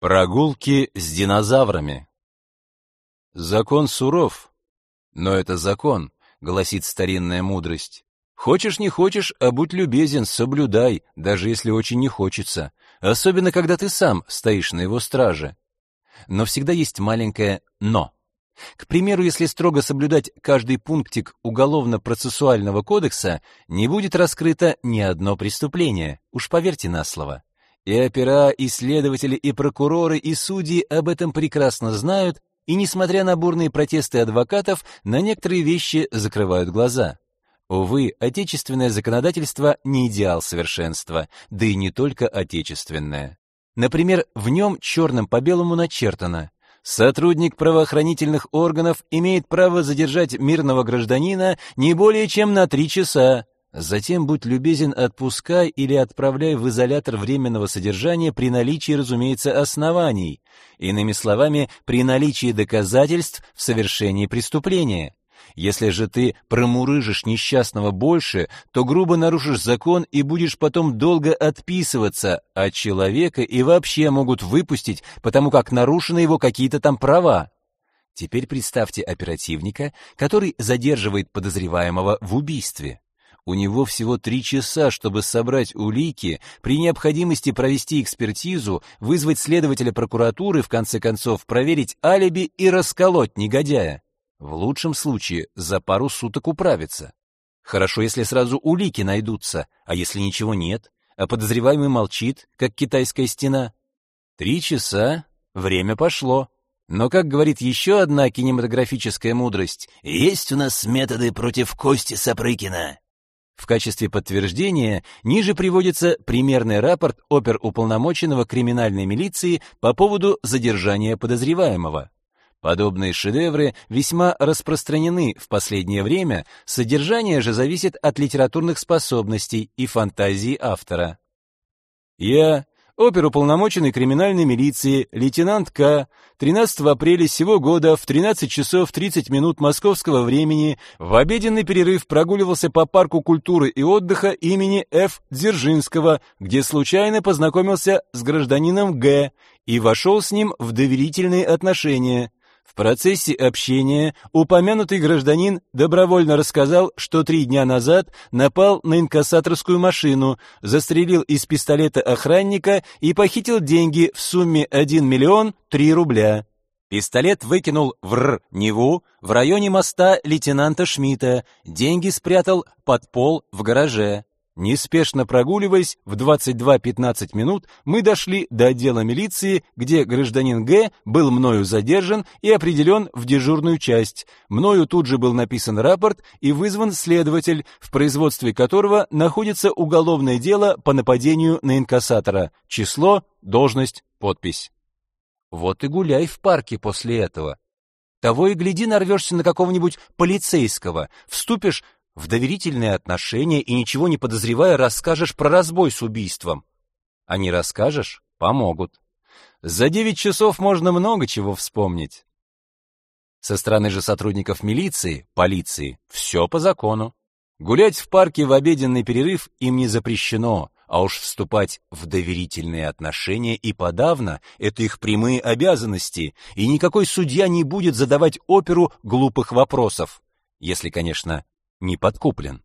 Прогулки с динозаврами. Закон суров, но это закон, гласит старинная мудрость. Хочешь не хочешь, а будь любезен, соблюдай, даже если очень не хочется, особенно когда ты сам стоишь на его страже. Но всегда есть маленькое но. К примеру, если строго соблюдать каждый пунктик уголовно-процессуального кодекса, не будет раскрыто ни одно преступление. Уж поверьте на слово. И опера, и следователи, и прокуроры, и судьи об этом прекрасно знают, и, несмотря на бурные протесты адвокатов, на некоторые вещи закрывают глаза. Увы, отечественное законодательство не идеал совершенства, да и не только отечественное. Например, в нем черным по белому начертано Сотрудник правоохранительных органов имеет право задержать мирного гражданина не более чем на три часа, Затем будь любезен, отпускай или отправляй в изолятор временного содержания при наличии, разумеется, оснований. Иными словами, при наличии доказательств в совершении преступления. Если же ты промурыжишь несчастного больше, то грубо нарушишь закон и будешь потом долго отписываться от человека и вообще могут выпустить, потому как нарушены его какие-то там права. Теперь представьте оперативника, который задерживает подозреваемого в убийстве. У него всего три часа, чтобы собрать улики, при необходимости провести экспертизу, вызвать следователя прокуратуры, в конце концов проверить алиби и расколоть негодяя. В лучшем случае за пару суток управится. Хорошо, если сразу улики найдутся, а если ничего нет, а подозреваемый молчит, как китайская стена. Три часа, время пошло. Но, как говорит еще одна кинематографическая мудрость, есть у нас методы против Кости Сапрыкина. В качестве подтверждения ниже приводится примерный рапорт оперуполномоченного криминальной милиции по поводу задержания подозреваемого. Подобные шедевры весьма распространены в последнее время, содержание же зависит от литературных способностей и фантазии автора. Я оперуполномоченный криминальной милиции лейтенант К. 13 апреля сего года в 13 часов 30 минут московского времени в обеденный перерыв прогуливался по парку культуры и отдыха имени Ф. Дзержинского, где случайно познакомился с гражданином Г. и вошел с ним в доверительные отношения. В процессе общения упомянутый гражданин добровольно рассказал, что три дня назад напал на инкассаторскую машину, застрелил из пистолета охранника и похитил деньги в сумме 1 миллион 3 рубля. Пистолет выкинул в Р-Неву в районе моста лейтенанта Шмидта, деньги спрятал под пол в гараже. Неспешно прогуливаясь, в 22:15 минут мы дошли до отдела милиции, где гражданин Г был мною задержан и определен в дежурную часть. Мною тут же был написан рапорт и вызван следователь, в производстве которого находится уголовное дело по нападению на инкассатора. Число, должность, подпись. Вот и гуляй в парке после этого. Того и гляди, нарвешься на какого-нибудь полицейского, вступишь в доверительные отношения и ничего не подозревая расскажешь про разбой с убийством. А не расскажешь — помогут. За девять часов можно много чего вспомнить. Со стороны же сотрудников милиции, полиции, все по закону. Гулять в парке в обеденный перерыв им не запрещено, а уж вступать в доверительные отношения и подавно — это их прямые обязанности, и никакой судья не будет задавать оперу глупых вопросов, если, конечно, не подкуплен.